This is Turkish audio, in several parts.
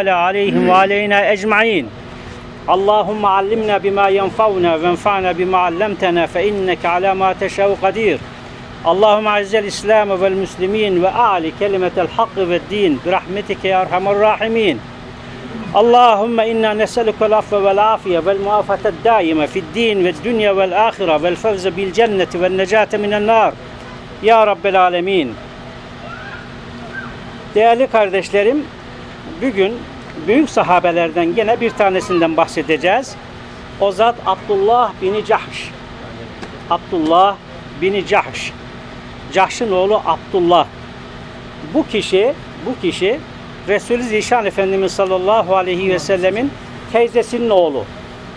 تعالى عليهم وعلينا أجمعين اللهم علمنا بما ينفعنا وانفعنا بما علمتنا فإنك على ما تشاء قدير اللهم أعز الإسلام والمسلمين وأعلي كلمة الحق والدين برحمتك يا أرحم الراحمين اللهم إنا نسألك العفو والعافية والمعافاة الدائمة في الدين والدنيا والآخرة والفوز بالجنة والنجاة من النار Ya Rabbel Alemin. Değerli kardeşlerim, bugün büyük sahabelerden gene bir tanesinden bahsedeceğiz. O zat Abdullah bin Cahş. Abdullah bin Cahş. Cahş'ın oğlu Abdullah. Bu kişi, bu kişi Resulü Zişan Efendimiz sallallahu aleyhi ve sellemin teyzesinin oğlu.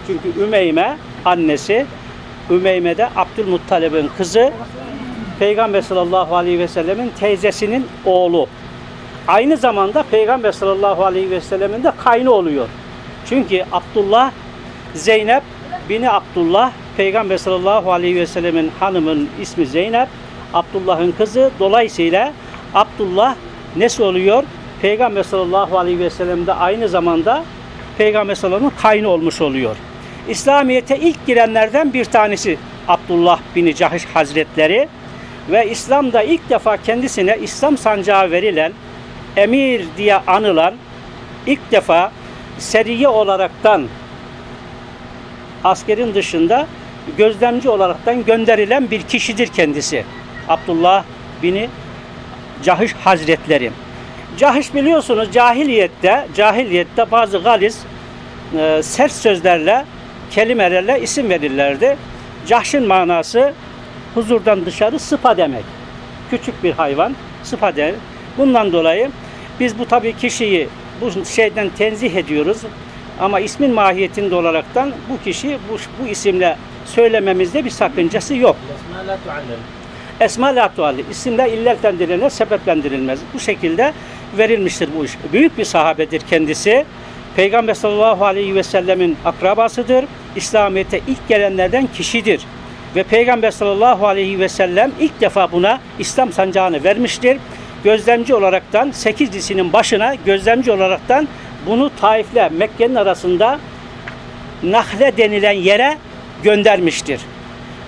Çünkü Ümeyme annesi, Ümeyme de Abdülmuttalib'in kızı, Peygamber sallallahu aleyhi ve sellemin teyzesinin oğlu. Aynı zamanda Peygamber sallallahu aleyhi ve sellemin de kaynı oluyor. Çünkü Abdullah, Zeynep bini Abdullah, Peygamber sallallahu aleyhi ve sellemin hanımın ismi Zeynep, Abdullah'ın kızı. Dolayısıyla Abdullah nesi oluyor? Peygamber sallallahu aleyhi ve sellem de aynı zamanda Peygamber sallallahu aleyhi ve kaynı olmuş oluyor. İslamiyet'e ilk girenlerden bir tanesi Abdullah bin Cahiş Hazretleri ve İslam'da ilk defa kendisine İslam sancağı verilen, emir diye anılan, ilk defa seriye olaraktan askerin dışında gözlemci olaraktan gönderilen bir kişidir kendisi. Abdullah bin Cahiş Hazretleri. Cahiş biliyorsunuz cahiliyette, cahiliyette bazı galiz e, sert sözlerle, kelimelerle isim verirlerdi. Cahş'ın manası huzurdan dışarı sıpa demek. Küçük bir hayvan, sıpa demek. Bundan dolayı biz bu tabii kişiyi bu şeyden tenzih ediyoruz. Ama ismin mahiyetinde olaraktan bu kişi bu, bu isimle söylememizde bir sakıncası yok. Esma la tualli. İsimler illetlendirilmez, sebeplendirilmez. Bu şekilde verilmiştir bu iş. Büyük bir sahabedir kendisi. Peygamber sallallahu aleyhi ve sellemin akrabasıdır. İslamiyet'e ilk gelenlerden kişidir. Ve Peygamber sallallahu aleyhi ve sellem ilk defa buna İslam sancağını vermiştir. Gözlemci olaraktan 8 disinin başına gözlemci olaraktan bunu Taif'le Mekke'nin arasında Nahle denilen yere göndermiştir.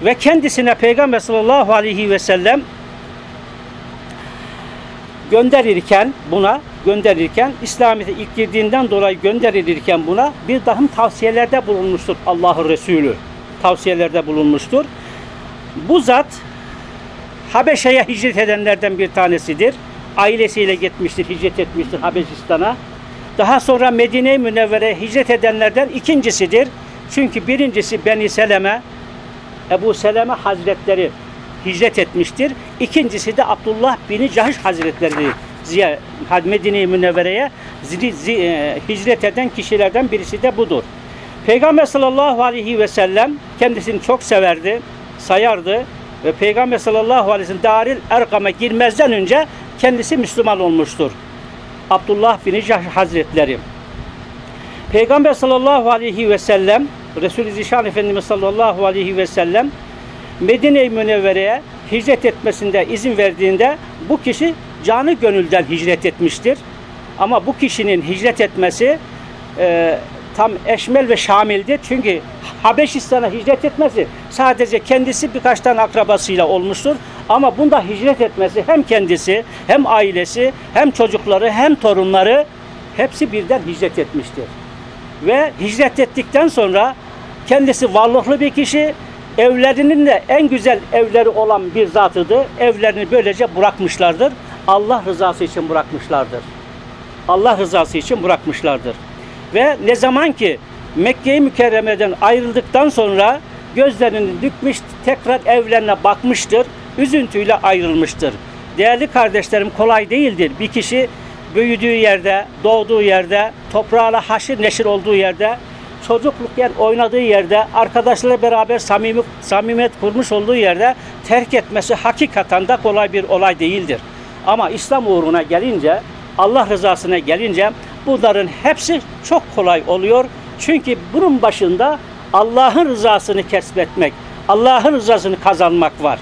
Ve kendisine Peygamber sallallahu aleyhi ve sellem gönderirken buna gönderirken İslamiyet'e ilk girdiğinden dolayı gönderilirken buna bir dahım tavsiyelerde bulunmuştur Allah'ın Resulü. Tavsiyelerde bulunmuştur. Bu zat Habeşe'ye hicret edenlerden bir tanesidir. Ailesiyle gitmiştir, hicret etmiştir Habeşistan'a. Daha sonra Medine-i Münevvere'ye hicret edenlerden ikincisidir. Çünkü birincisi Beni Seleme, Ebu Seleme Hazretleri hicret etmiştir. İkincisi de Abdullah bin Cahiş Hazretleri Medine-i Münevvere'ye e, hicret eden kişilerden birisi de budur. Peygamber sallallahu aleyhi ve sellem kendisini çok severdi, sayardı ve Peygamber sallallahu aleyhi ve sellem Daril Erkam'a girmezden önce kendisi Müslüman olmuştur. Abdullah bin Cahş Hazretleri. Peygamber sallallahu aleyhi ve sellem Resul-i Zişan Efendimiz sallallahu aleyhi ve sellem Medine-i Münevvere'ye hicret etmesinde izin verdiğinde bu kişi canı gönülden hicret etmiştir. Ama bu kişinin hicret etmesi e, tam eşmel ve şamildir. Çünkü Habeşistan'a hicret etmesi sadece kendisi birkaç tane akrabasıyla olmuştur. Ama bunda hicret etmesi hem kendisi hem ailesi hem çocukları hem torunları hepsi birden hicret etmiştir. Ve hicret ettikten sonra kendisi varlıklı bir kişi, evlerinin de en güzel evleri olan bir zatıdır. Evlerini böylece bırakmışlardır. Allah rızası için bırakmışlardır. Allah rızası için bırakmışlardır. Ve ne zaman ki Mekke-i Mükerreme'den ayrıldıktan sonra gözlerini dikmiş, tekrar evlerine bakmıştır, üzüntüyle ayrılmıştır. Değerli kardeşlerim kolay değildir. Bir kişi büyüdüğü yerde, doğduğu yerde, toprağla haşır neşir olduğu yerde, çocuklukken oynadığı yerde, arkadaşlarıyla beraber samimi, samimiyet kurmuş olduğu yerde terk etmesi hakikaten de kolay bir olay değildir. Ama İslam uğruna gelince, Allah rızasına gelince bunların hepsi çok kolay oluyor. Çünkü bunun başında Allah'ın rızasını kesbetmek, Allah'ın rızasını kazanmak var.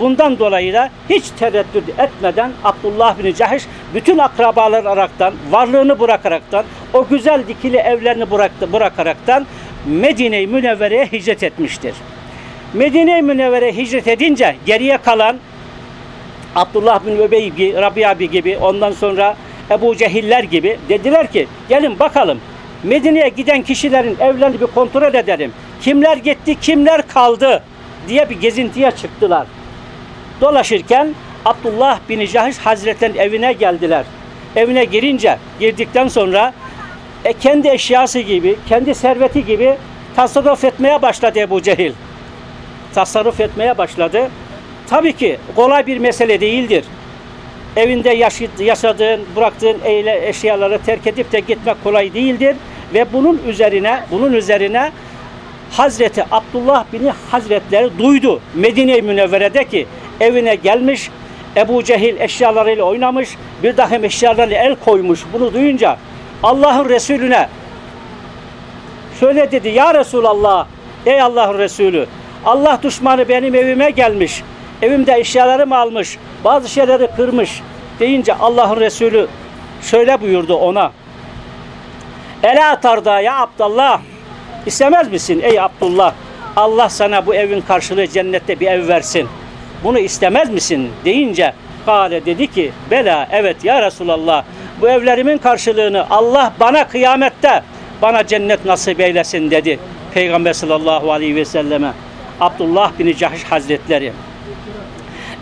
Bundan dolayı da hiç tereddüt etmeden Abdullah bin Cahiş bütün akrabalar araktan, varlığını bırakaraktan, o güzel dikili evlerini bıraktı, bırakaraktan Medine-i Münevvere'ye hicret etmiştir. Medine-i Münevvere'ye hicret edince geriye kalan Abdullah bin Übey gibi, Rabia gibi, ondan sonra Ebu Cehiller gibi dediler ki gelin bakalım Medine'ye giden kişilerin evlerini bir kontrol edelim. Kimler gitti, kimler kaldı diye bir gezintiye çıktılar. Dolaşırken Abdullah bin Cahiş Hazretleri'nin evine geldiler. Evine girince, girdikten sonra e, kendi eşyası gibi, kendi serveti gibi tasarruf etmeye başladı Ebu Cehil. Tasarruf etmeye başladı. Tabii ki kolay bir mesele değildir. Evinde yaşadığın, bıraktığın eşyaları terk edip de gitmek kolay değildir. Ve bunun üzerine, bunun üzerine Hazreti Abdullah bin Hazretleri duydu Medine-i Münevvere'de ki evine gelmiş, Ebu Cehil eşyalarıyla oynamış, bir dahi eşyalarıyla el koymuş. Bunu duyunca Allah'ın Resulüne şöyle dedi, Ya Resulallah, ey Allah'ın Resulü, Allah düşmanı benim evime gelmiş, evimde eşyalarımı almış, bazı şeyleri kırmış deyince Allah'ın Resulü şöyle buyurdu ona, Ela tarda ya Abdullah, istemez misin ey Abdullah, Allah sana bu evin karşılığı cennette bir ev versin. Bunu istemez misin deyince Kale dedi ki bela evet ya Resulallah bu evlerimin karşılığını Allah bana kıyamette bana cennet nasip eylesin dedi. Peygamber sallallahu aleyhi ve selleme Abdullah bin Cahş Hazretleri.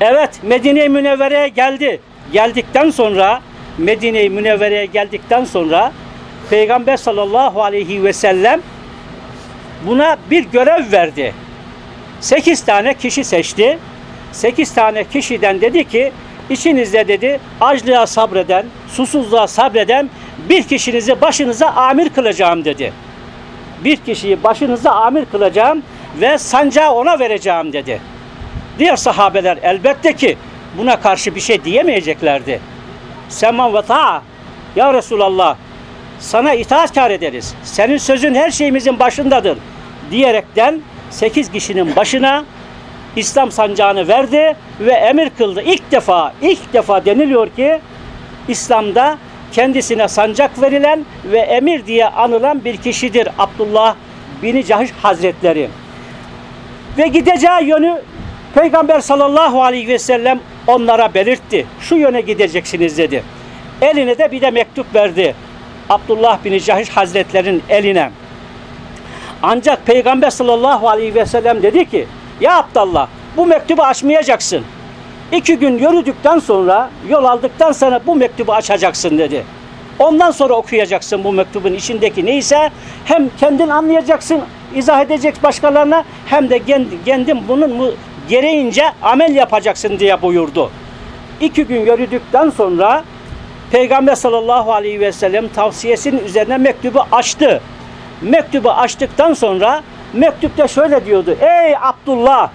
Evet Medine-i Münevvere'ye geldi. Geldikten sonra Medine-i Münevvere'ye geldikten sonra Peygamber sallallahu aleyhi ve sellem buna bir görev verdi. Sekiz tane kişi seçti. Sekiz tane kişiden dedi ki içinizde dedi açlığa sabreden, susuzluğa sabreden bir kişinizi başınıza amir kılacağım dedi. Bir kişiyi başınıza amir kılacağım ve sancağı ona vereceğim dedi. Diğer sahabeler elbette ki buna karşı bir şey diyemeyeceklerdi. Seman ve ta'a ya Resulallah sana itaatkar ederiz. Senin sözün her şeyimizin başındadır diyerekten sekiz kişinin başına İslam sancağını verdi ve emir kıldı. İlk defa, ilk defa deniliyor ki İslam'da kendisine sancak verilen ve emir diye anılan bir kişidir Abdullah bin Cahiş Hazretleri. Ve gideceği yönü Peygamber sallallahu aleyhi ve sellem onlara belirtti. Şu yöne gideceksiniz dedi. Eline de bir de mektup verdi. Abdullah bin Cahiş Hazretlerinin eline. Ancak Peygamber sallallahu aleyhi ve sellem dedi ki ya Abdallah bu mektubu açmayacaksın. İki gün yürüdükten sonra yol aldıktan sonra bu mektubu açacaksın dedi. Ondan sonra okuyacaksın bu mektubun içindeki neyse hem kendin anlayacaksın, izah edecek başkalarına hem de kendin bunun gereğince amel yapacaksın diye buyurdu. İki gün yürüdükten sonra Peygamber sallallahu aleyhi ve sellem tavsiyesinin üzerine mektubu açtı. Mektubu açtıktan sonra mektupta şöyle diyordu. Ey Abdullah!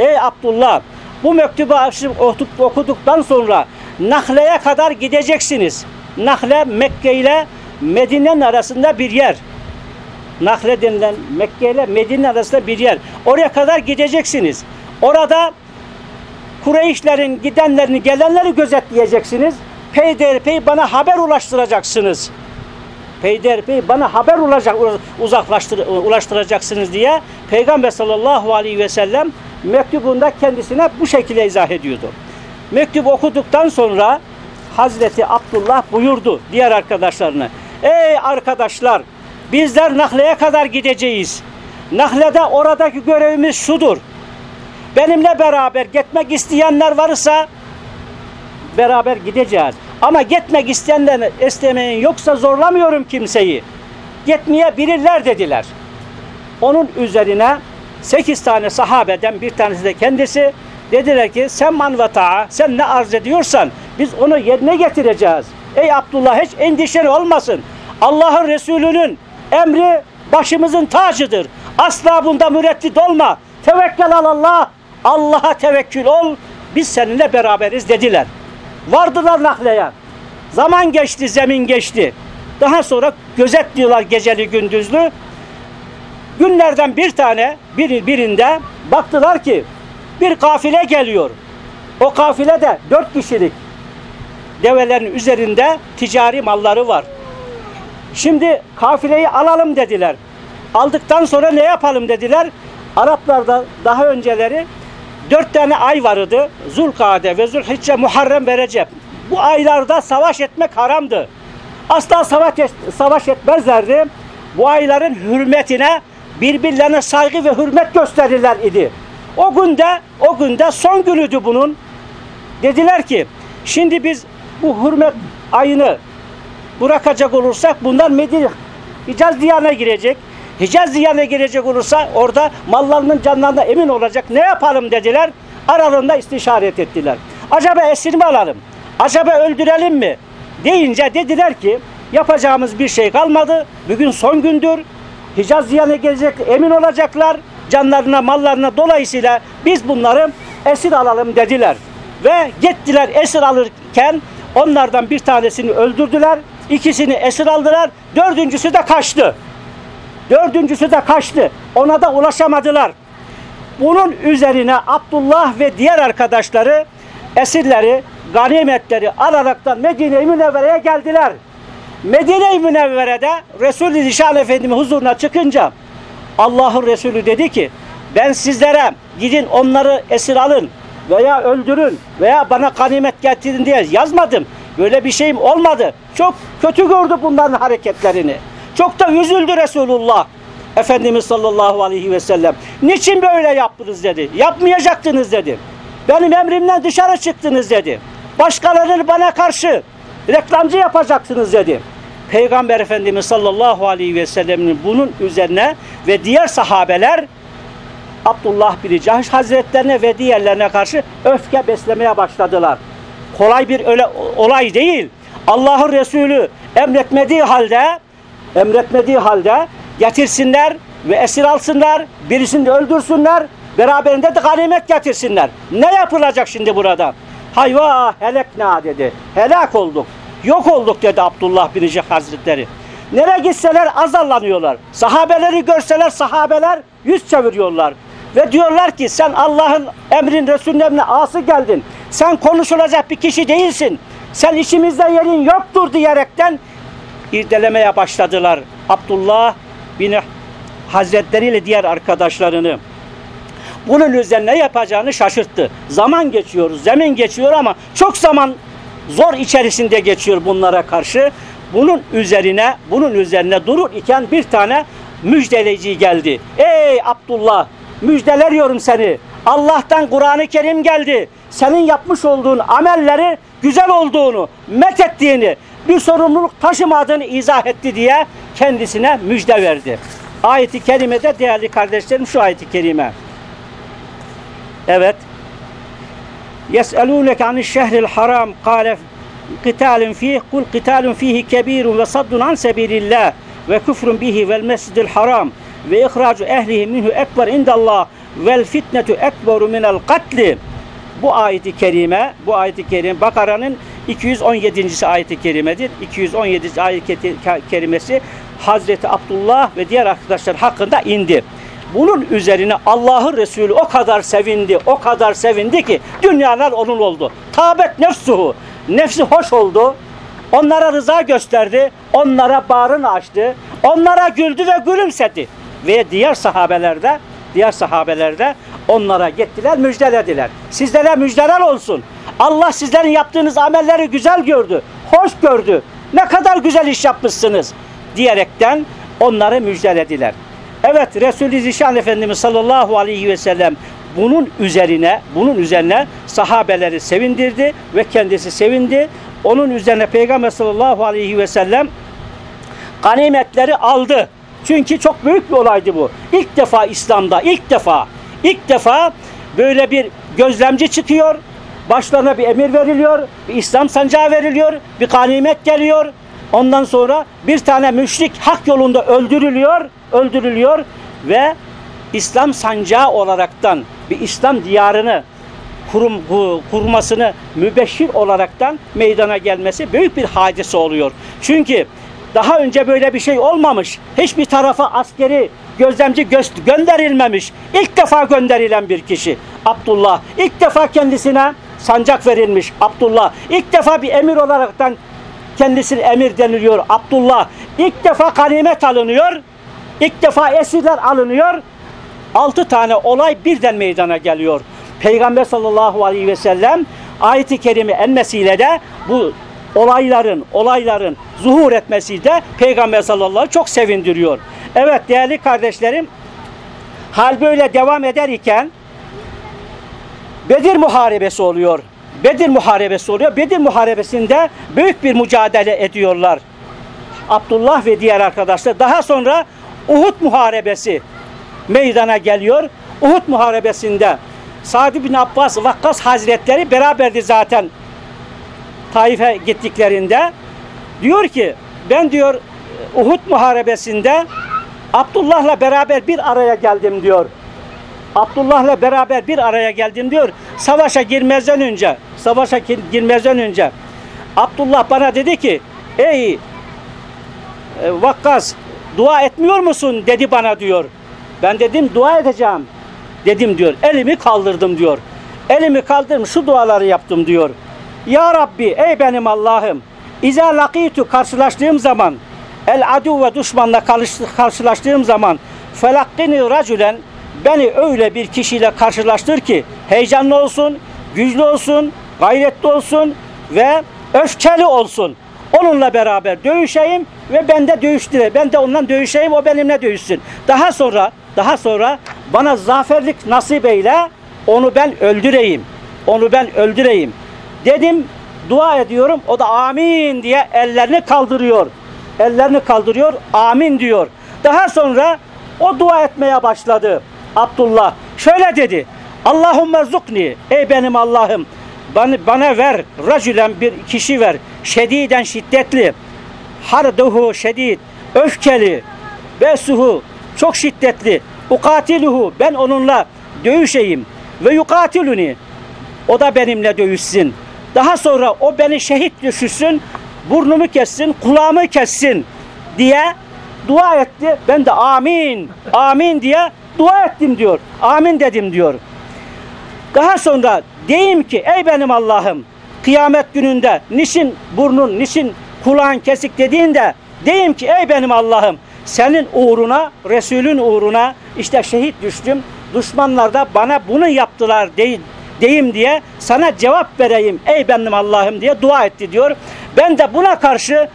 Ey Abdullah! Bu mektubu açıp okuduktan sonra Nahle'ye kadar gideceksiniz. Nahle Mekke ile Medine'nin arasında bir yer. Nahle denilen Mekke ile Medine arasında bir yer. Oraya kadar gideceksiniz. Orada Kureyşlerin gidenlerini, gelenleri gözetleyeceksiniz. Peyderpey bana haber ulaştıracaksınız peyderpey bana haber olacak, uzaklaştır, ulaştıracaksınız diye Peygamber sallallahu aleyhi ve sellem mektubunda kendisine bu şekilde izah ediyordu. Mektup okuduktan sonra Hazreti Abdullah buyurdu diğer arkadaşlarına. Ey arkadaşlar bizler Nahle'ye kadar gideceğiz. Nahle'de oradaki görevimiz şudur. Benimle beraber gitmek isteyenler varsa beraber gideceğiz. Ama gitmek isteyenler istemeyen yoksa zorlamıyorum kimseyi. Gitmeyebilirler dediler. Onun üzerine sekiz tane sahabeden bir tanesi de kendisi dediler ki sen man ve ta'a sen ne arz ediyorsan biz onu yerine getireceğiz. Ey Abdullah hiç endişen olmasın. Allah'ın Resulü'nün emri başımızın tacıdır. Asla bunda müreddit olma. Tevekkül Allah. Allah'a tevekkül ol. Biz seninle beraberiz dediler. Vardılar nakleye. Zaman geçti, zemin geçti. Daha sonra gözetliyorlar geceli gündüzlü. Günlerden bir tane bir, birinde baktılar ki Bir kafile geliyor. O kafile de dört kişilik develerin üzerinde ticari malları var. Şimdi kafileyi alalım dediler. Aldıktan sonra ne yapalım dediler. Araplarda daha önceleri dört tane ay vardı. Zulkade ve Zulhicce, Muharrem ve Recep. Bu aylarda savaş etmek haramdı. Asla savaş, savaş etmezlerdi. Bu ayların hürmetine birbirlerine saygı ve hürmet gösterirler idi. O günde, o günde son günüdü bunun. Dediler ki, şimdi biz bu hürmet ayını bırakacak olursak bunlar Medine, Hicaz diyarına girecek. Hicaz diyarına girecek olursa orada mallarının canlarına emin olacak. Ne yapalım dediler. Aralarında istişaret ettiler. Acaba esir mi alalım? Acaba öldürelim mi? Deyince dediler ki yapacağımız bir şey kalmadı. Bugün son gündür. Hicaz diyarına gelecek emin olacaklar. Canlarına mallarına dolayısıyla biz bunları esir alalım dediler. Ve gittiler esir alırken onlardan bir tanesini öldürdüler. ikisini esir aldılar. Dördüncüsü de kaçtı. Dördüncüsü de kaçtı. Ona da ulaşamadılar. Bunun üzerine Abdullah ve diğer arkadaşları esirleri, ganimetleri alaraktan Medine-i Münevvere'ye geldiler. Medine-i Münevvere'de Resul-i Zişan Efendimiz huzuruna çıkınca Allah'ın Resulü dedi ki ben sizlere gidin onları esir alın veya öldürün veya bana ganimet getirin diye yazmadım. Böyle bir şeyim olmadı. Çok kötü gördü bunların hareketlerini. Çok da üzüldü Resulullah. Efendimiz sallallahu aleyhi ve sellem. Niçin böyle yaptınız dedi. Yapmayacaktınız dedi. Benim emrimden dışarı çıktınız dedi. Başkalarını bana karşı reklamcı yapacaksınız dedi. Peygamber Efendimiz sallallahu aleyhi ve sellemin bunun üzerine ve diğer sahabeler Abdullah bin Cahş Hazretlerine ve diğerlerine karşı öfke beslemeye başladılar. Kolay bir öyle olay değil. Allah'ın Resulü emretmediği halde emretmediği halde getirsinler ve esir alsınlar, birisini de öldürsünler, beraberinde de ganimet getirsinler. Ne yapılacak şimdi burada? Hayva helekna dedi. Helak olduk. Yok olduk dedi Abdullah bin Cahş Hazretleri. Nereye gitseler azarlanıyorlar. Sahabeleri görseler sahabeler yüz çeviriyorlar. Ve diyorlar ki sen Allah'ın emrin Resulünün emrine ası geldin. Sen konuşulacak bir kişi değilsin. Sen içimizde yerin yoktur diyerekten irdelemeye başladılar. Abdullah bin Hazretleri ile diğer arkadaşlarını. Bunun üzerine yapacağını şaşırttı. Zaman geçiyor, zemin geçiyor ama çok zaman zor içerisinde geçiyor bunlara karşı. Bunun üzerine, bunun üzerine durur iken bir tane müjdeleyici geldi. Ey Abdullah müjdeleriyorum seni. Allah'tan Kur'an-ı Kerim geldi. Senin yapmış olduğun amelleri güzel olduğunu, met ettiğini, bir sorumluluk taşımadığını izah etti diye kendisine müjde verdi. Ayeti kerimede değerli kardeşlerim şu ayeti kerime. Evet. يَسْأَلُونَكَ عَنِ الشَّهْرِ الْحَرَامِ قَالَ قِتَالٌ ف۪يهِ قُلْ قِتَالٌ ف۪يهِ كَب۪يرٌ وَصَدٌ عَنْ سَب۪يلِ اللّٰهِ وَكُفْرٌ بِهِ وَالْمَسْجِدِ الْحَرَامِ وَاِخْرَاجُ اَهْلِهِ مِنْهُ اَكْبَرْ اِنْدَ اللّٰهِ وَالْفِتْنَةُ اَكْبَرُ مِنَ الْقَتْلِ Bu ayeti kerime, bu ayeti kerime Bakara'nın 217. ayeti kerimedir. 217. ayet kerimesi Hazreti Abdullah ve diğer arkadaşlar hakkında indi. Bunun üzerine Allah'ın Resulü o kadar sevindi, o kadar sevindi ki dünyalar onun oldu. Tabet nefsuhu. Nefsi hoş oldu. Onlara rıza gösterdi. Onlara bağrını açtı. Onlara güldü ve gülümsedi. Ve diğer sahabelerde diğer sahabelerde onlara gittiler müjdelediler. Sizlere müjdeler olsun. Allah sizlerin yaptığınız amelleri güzel gördü. Hoş gördü. Ne kadar güzel iş yapmışsınız diyerekten onları müjdelediler. Evet Resulü Zişan Efendimiz sallallahu aleyhi ve sellem bunun üzerine bunun üzerine sahabeleri sevindirdi ve kendisi sevindi. Onun üzerine Peygamber sallallahu aleyhi ve sellem ganimetleri aldı. Çünkü çok büyük bir olaydı bu. İlk defa İslam'da ilk defa ilk defa böyle bir gözlemci çıkıyor. Başlarına bir emir veriliyor. Bir İslam sancağı veriliyor. Bir ganimet geliyor. Ondan sonra bir tane müşrik hak yolunda öldürülüyor, öldürülüyor ve İslam sancağı olaraktan bir İslam diyarını kurum, kurmasını mübeşşir olaraktan meydana gelmesi büyük bir hadise oluyor. Çünkü daha önce böyle bir şey olmamış. Hiçbir tarafa askeri gözlemci gö- gönderilmemiş. İlk defa gönderilen bir kişi. Abdullah. İlk defa kendisine sancak verilmiş. Abdullah. İlk defa bir emir olaraktan kendisine emir deniliyor. Abdullah. İlk defa ganimet alınıyor. İlk defa esirler alınıyor. Altı tane olay birden meydana geliyor. Peygamber sallallahu aleyhi ve sellem ayeti kerime enmesiyle de bu olayların olayların zuhur etmesi de Peygamber sallallahu aleyhi ve çok sevindiriyor. Evet değerli kardeşlerim hal böyle devam eder iken Bedir muharebesi oluyor. Bedir muharebesi oluyor. Bedir muharebesinde büyük bir mücadele ediyorlar. Abdullah ve diğer arkadaşlar. Daha sonra Uhud muharebesi meydana geliyor. Uhud muharebesinde Sa'd bin Abbas Vakkas Hazretleri beraberdi zaten Taif'e gittiklerinde. Diyor ki ben diyor Uhud muharebesinde Abdullah'la beraber bir araya geldim diyor. Abdullah'la beraber bir araya geldim diyor. Savaşa girmezden önce, savaşa girmezden önce Abdullah bana dedi ki, ey e, Vakkas dua etmiyor musun dedi bana diyor. Ben dedim dua edeceğim dedim diyor. Elimi kaldırdım diyor. Elimi kaldırdım şu duaları yaptım diyor. Ya Rabbi ey benim Allah'ım İza lakitu karşılaştığım zaman el adu ve düşmanla karşılaştığım zaman felakkini racülen beni öyle bir kişiyle karşılaştır ki heyecanlı olsun, güçlü olsun, gayretli olsun ve öfkeli olsun. Onunla beraber dövüşeyim ve ben de dövüştüre. Ben de ondan dövüşeyim, o benimle dövüşsün. Daha sonra, daha sonra bana zaferlik nasip eyle, onu ben öldüreyim. Onu ben öldüreyim. Dedim, dua ediyorum. O da amin diye ellerini kaldırıyor. Ellerini kaldırıyor, amin diyor. Daha sonra o dua etmeye başladı. Abdullah şöyle dedi. Allahümme zukni ey benim Allah'ım bana, bana ver racülen bir kişi ver şediden şiddetli harduhu şedid öfkeli besuhu çok şiddetli ukatiluhu ben onunla dövüşeyim ve yukatiluni o da benimle dövüşsün daha sonra o beni şehit düşürsün burnumu kessin kulağımı kessin diye dua etti ben de amin amin diye dua ettim diyor. Amin dedim diyor. Daha sonra deyim ki ey benim Allah'ım kıyamet gününde niçin burnun, niçin kulağın kesik dediğinde deyim ki ey benim Allah'ım senin uğruna, Resulün uğruna işte şehit düştüm. Düşmanlar da bana bunu yaptılar dey, deyim diye sana cevap vereyim ey benim Allah'ım diye dua etti diyor. Ben de buna karşı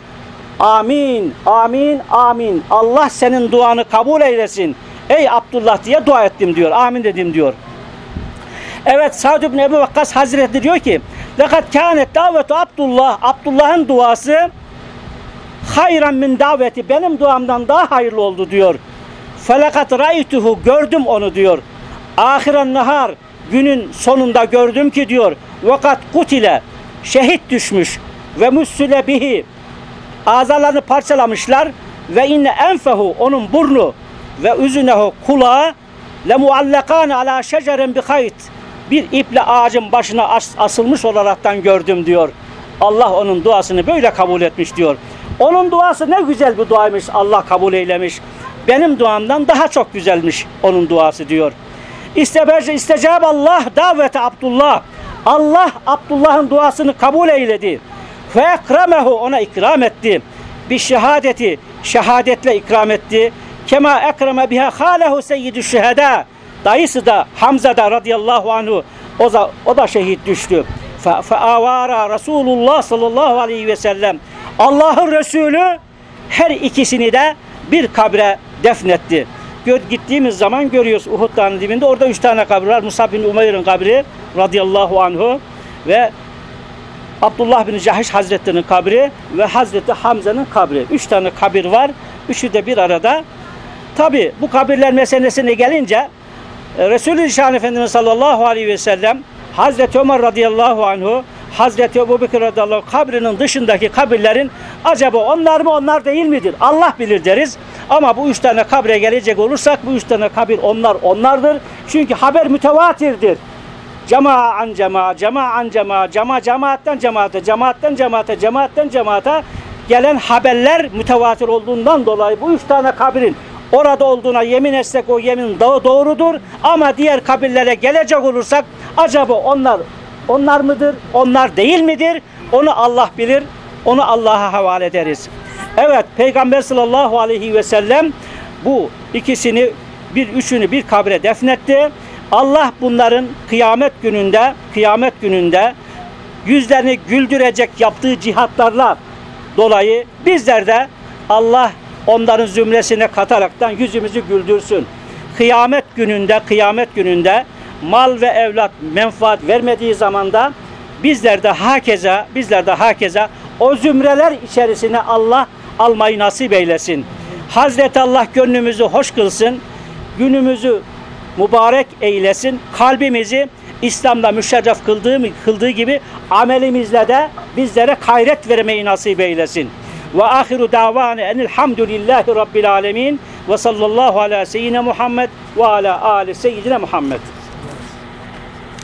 amin, amin, amin. Allah senin duanı kabul eylesin. Ey Abdullah diye dua ettim diyor. Amin dedim diyor. Evet Sa'd ibn Ebu Vakkas Hazretleri diyor ki Lekat kânet davetu Abdullah Abdullah'ın duası hayran min daveti benim duamdan daha hayırlı oldu diyor. Felakat ra'ituhu gördüm onu diyor. Ahiren nahar günün sonunda gördüm ki diyor. Vakat kutile şehit düşmüş ve müssüle bihi azalarını parçalamışlar ve inne enfehu onun burnu ve üzünehu kulağı le muallakan ala şecerin bi hayt bir iple ağacın başına as asılmış olaraktan gördüm diyor. Allah onun duasını böyle kabul etmiş diyor. Onun duası ne güzel bir duaymış Allah kabul eylemiş. Benim duamdan daha çok güzelmiş onun duası diyor. İstebece istecab Allah davete Abdullah. Allah Abdullah'ın duasını kabul eyledi. Ve ekremehu ona ikram etti. Bir şehadeti şehadetle ikram etti. Kema ekreme biha halehu seyyidü şühedâ. Dayısı da Hamza da radıyallahu anhu o da, o da şehit düştü. Fe avara Resulullah sallallahu aleyhi ve sellem Allah'ın Resulü her ikisini de bir kabre defnetti. Gör, gittiğimiz zaman görüyoruz Uhud Dağı'nın dibinde orada üç tane kabir var. Musab bin Umeyr'in kabri radıyallahu anhu ve Abdullah bin Cahiş Hazretleri'nin kabri ve Hazreti Hamza'nın kabri. Üç tane kabir var. Üçü de bir arada Tabi bu kabirler meselesine gelince e, Resulü Şan Efendimiz sallallahu aleyhi ve sellem Hazreti Ömer radıyallahu anhu Hazreti Ebu Bekir radıyallahu anh, kabrinin dışındaki kabirlerin acaba onlar mı onlar değil midir? Allah bilir deriz. Ama bu üç tane kabre gelecek olursak bu üç tane kabir onlar onlardır. Çünkü haber mütevatirdir. Cema an cema, cema an cema, cema cemaatten cemaate, cemaatten cemaate, cemaatten cemaate gelen haberler mütevatir olduğundan dolayı bu üç tane kabrin orada olduğuna yemin etsek o yemin do- doğrudur. Ama diğer kabirlere gelecek olursak acaba onlar onlar mıdır? Onlar değil midir? Onu Allah bilir. Onu Allah'a havale ederiz. Evet Peygamber sallallahu aleyhi ve sellem bu ikisini bir üçünü bir kabre defnetti. Allah bunların kıyamet gününde kıyamet gününde yüzlerini güldürecek yaptığı cihatlarla dolayı bizler de Allah onların zümresine kataraktan yüzümüzü güldürsün. Kıyamet gününde, kıyamet gününde mal ve evlat menfaat vermediği zamanda bizler de hakeza, bizler de hakeza o zümreler içerisine Allah almayı nasip eylesin. Hazreti Allah gönlümüzü hoş kılsın. Günümüzü mübarek eylesin. Kalbimizi İslam'da müşerref kıldığı, kıldığı gibi amelimizle de bizlere gayret vermeyi nasip eylesin. Ve ahiru davane enilhamdülillahi rabbil alemin ve sallallahu ala seyyidine Muhammed ve ala ali seyyidine Muhammed.